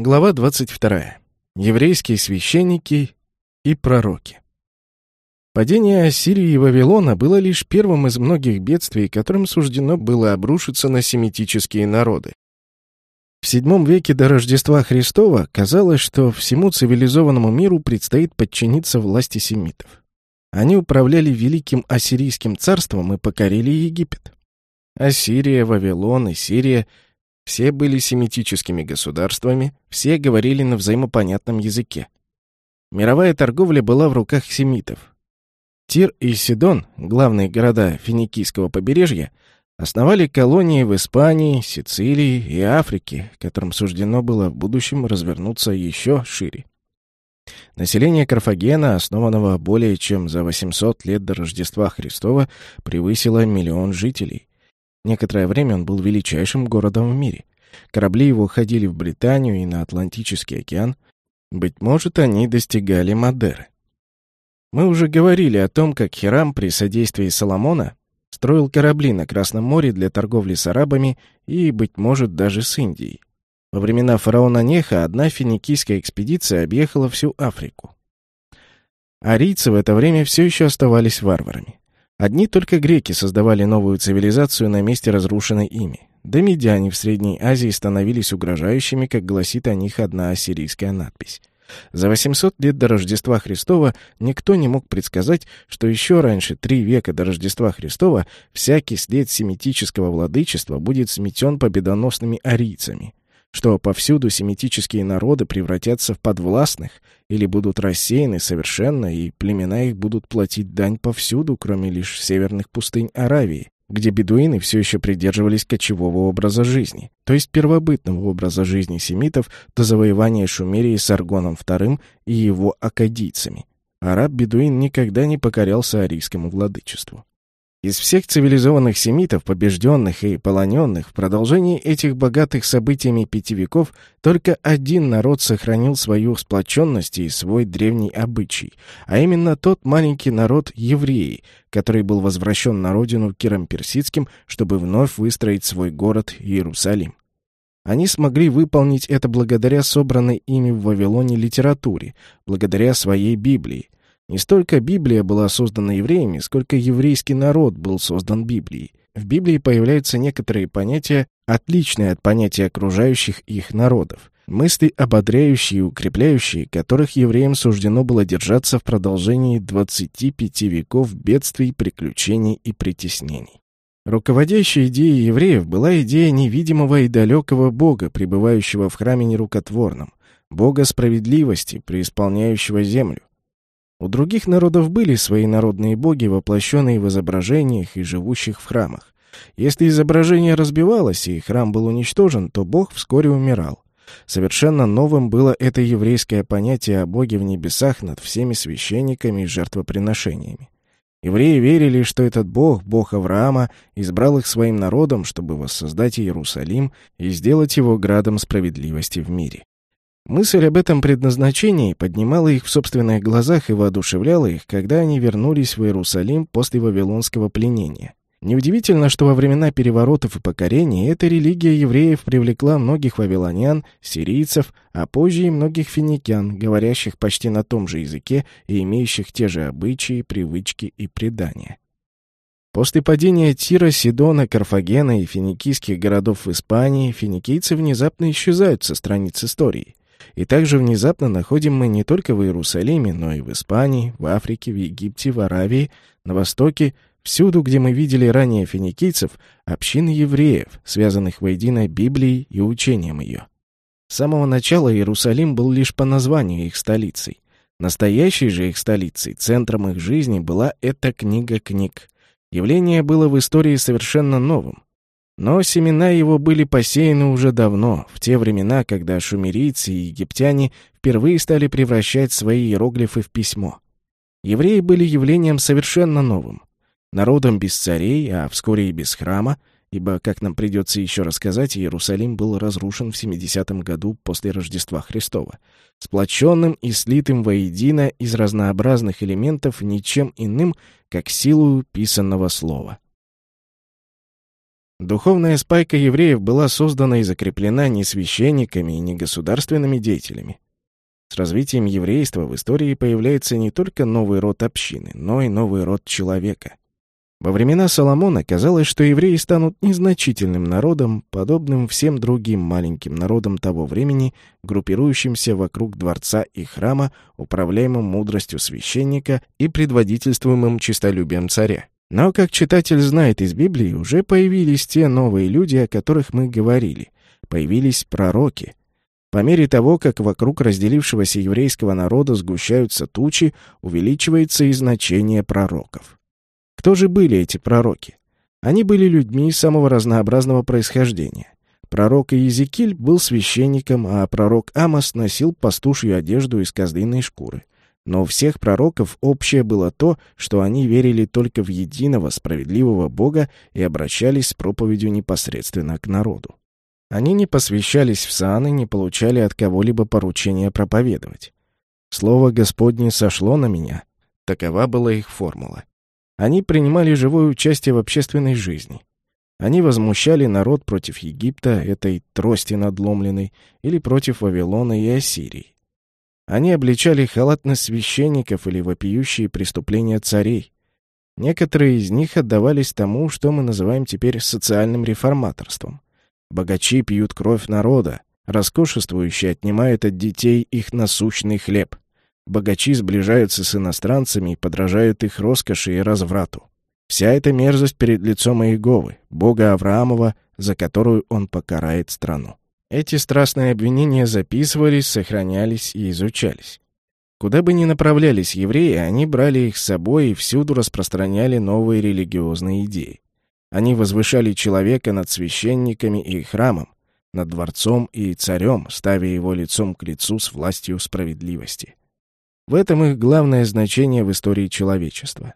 Глава 22. Еврейские священники и пророки. Падение Ассирии и Вавилона было лишь первым из многих бедствий, которым суждено было обрушиться на семитические народы. В VII веке до Рождества Христова казалось, что всему цивилизованному миру предстоит подчиниться власти семитов. Они управляли великим ассирийским царством и покорили Египет. Ассирия, Вавилон и Сирия — все были семитическими государствами, все говорили на взаимопонятном языке. Мировая торговля была в руках семитов. Тир и Сидон, главные города финикийского побережья, основали колонии в Испании, Сицилии и Африке, которым суждено было в будущем развернуться еще шире. Население Карфагена, основанного более чем за 800 лет до Рождества Христова, превысило миллион жителей. Некоторое время он был величайшим городом в мире. Корабли его ходили в Британию и на Атлантический океан. Быть может, они достигали Мадеры. Мы уже говорили о том, как Хирам при содействии Соломона строил корабли на Красном море для торговли с арабами и, быть может, даже с Индией. Во времена фараона Неха одна финикийская экспедиция объехала всю Африку. Арийцы в это время все еще оставались варварами. Одни только греки создавали новую цивилизацию на месте разрушенной ими. Да медиане в Средней Азии становились угрожающими, как гласит о них одна ассирийская надпись. За 800 лет до Рождества Христова никто не мог предсказать, что еще раньше, три века до Рождества Христова, всякий след семитического владычества будет сметен победоносными арийцами что повсюду семитические народы превратятся в подвластных или будут рассеяны совершенно, и племена их будут платить дань повсюду, кроме лишь северных пустынь Аравии, где бедуины все еще придерживались кочевого образа жизни, то есть первобытного образа жизни семитов до завоевания Шумерии с Аргоном II и его акадийцами. Араб-бедуин никогда не покорялся арийскому владычеству. Из всех цивилизованных семитов, побежденных и полоненных, в продолжении этих богатых событиями пяти веков только один народ сохранил свою сплоченность и свой древний обычай, а именно тот маленький народ евреи, который был возвращен на родину Киром Персидским, чтобы вновь выстроить свой город Иерусалим. Они смогли выполнить это благодаря собранной ими в Вавилоне литературе, благодаря своей Библии, не столько Библия была создана евреями, сколько еврейский народ был создан Библией. В Библии появляются некоторые понятия, отличные от понятий окружающих их народов. Мысли, ободряющие и укрепляющие, которых евреям суждено было держаться в продолжении 25 веков бедствий, приключений и притеснений. Руководящей идеей евреев была идея невидимого и далекого Бога, пребывающего в храме нерукотворном, Бога справедливости, преисполняющего землю. У других народов были свои народные боги, воплощенные в изображениях и живущих в храмах. Если изображение разбивалось и храм был уничтожен, то бог вскоре умирал. Совершенно новым было это еврейское понятие о боге в небесах над всеми священниками и жертвоприношениями. Евреи верили, что этот бог, бог Авраама, избрал их своим народом, чтобы воссоздать Иерусалим и сделать его градом справедливости в мире. Мысль об этом предназначении поднимала их в собственных глазах и воодушевляла их, когда они вернулись в Иерусалим после Вавилонского пленения. Неудивительно, что во времена переворотов и покорений эта религия евреев привлекла многих вавилонян, сирийцев, а позже и многих финикян, говорящих почти на том же языке и имеющих те же обычаи, привычки и предания. После падения Тира, Сидона, Карфагена и финикийских городов в Испании финикийцы внезапно исчезают со страниц истории. И также внезапно находим мы не только в Иерусалиме, но и в Испании, в Африке, в Египте, в Аравии, на Востоке, всюду, где мы видели ранее финикийцев, общины евреев, связанных воедино Библией и учением ее. С самого начала Иерусалим был лишь по названию их столицей. Настоящей же их столицей, центром их жизни была эта книга книг. Явление было в истории совершенно новым. Но семена его были посеяны уже давно, в те времена, когда шумерийцы и египтяне впервые стали превращать свои иероглифы в письмо. Евреи были явлением совершенно новым. Народом без царей, а вскоре и без храма, ибо, как нам придется еще рассказать, Иерусалим был разрушен в 70-м году после Рождества Христова, сплоченным и слитым воедино из разнообразных элементов ничем иным, как силою писанного слова. Духовная спайка евреев была создана и закреплена не священниками и не государственными деятелями. С развитием еврейства в истории появляется не только новый род общины, но и новый род человека. Во времена Соломона казалось, что евреи станут незначительным народом, подобным всем другим маленьким народам того времени, группирующимся вокруг дворца и храма, управляемым мудростью священника и предводительствуемым честолюбием царя. Но, как читатель знает из Библии, уже появились те новые люди, о которых мы говорили. Появились пророки. По мере того, как вокруг разделившегося еврейского народа сгущаются тучи, увеличивается и значение пророков. Кто же были эти пророки? Они были людьми самого разнообразного происхождения. Пророк Иезекииль был священником, а пророк Амос носил пастушью одежду из козлиной шкуры. Но у всех пророков общее было то, что они верили только в единого справедливого Бога и обращались с проповедью непосредственно к народу. Они не посвящались в сан и не получали от кого-либо поручения проповедовать. Слово Господне сошло на меня. Такова была их формула. Они принимали живое участие в общественной жизни. Они возмущали народ против Египта, этой трости надломленной, или против Вавилона и Ассирии. Они обличали халатность священников или вопиющие преступления царей. Некоторые из них отдавались тому, что мы называем теперь социальным реформаторством. Богачи пьют кровь народа, роскошествующие отнимают от детей их насущный хлеб. Богачи сближаются с иностранцами и подражают их роскоши и разврату. Вся эта мерзость перед лицом Иеговы, Бога Авраамова, за которую он покарает страну. Эти страстные обвинения записывались, сохранялись и изучались. Куда бы ни направлялись евреи, они брали их с собой и всюду распространяли новые религиозные идеи. Они возвышали человека над священниками и храмом, над дворцом и царем, ставя его лицом к лицу с властью справедливости. В этом их главное значение в истории человечества.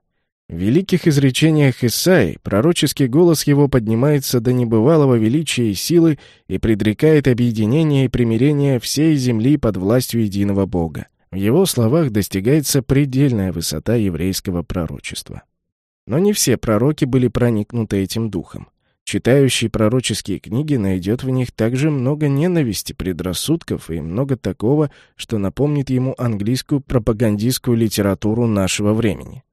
В великих изречениях Исаи пророческий голос его поднимается до небывалого величия и силы и предрекает объединение и примирение всей земли под властью единого Бога. В его словах достигается предельная высота еврейского пророчества. Но не все пророки были проникнуты этим духом. Читающий пророческие книги найдет в них также много ненависти, предрассудков и много такого, что напомнит ему английскую пропагандистскую литературу нашего времени.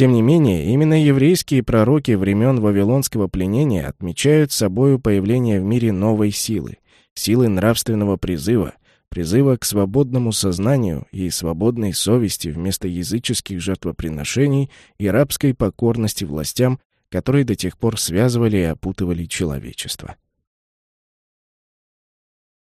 Тем не менее, именно еврейские пророки времен Вавилонского пленения отмечают собою появление в мире новой силы, силы нравственного призыва, призыва к свободному сознанию и свободной совести вместо языческих жертвоприношений и рабской покорности властям, которые до тех пор связывали и опутывали человечество.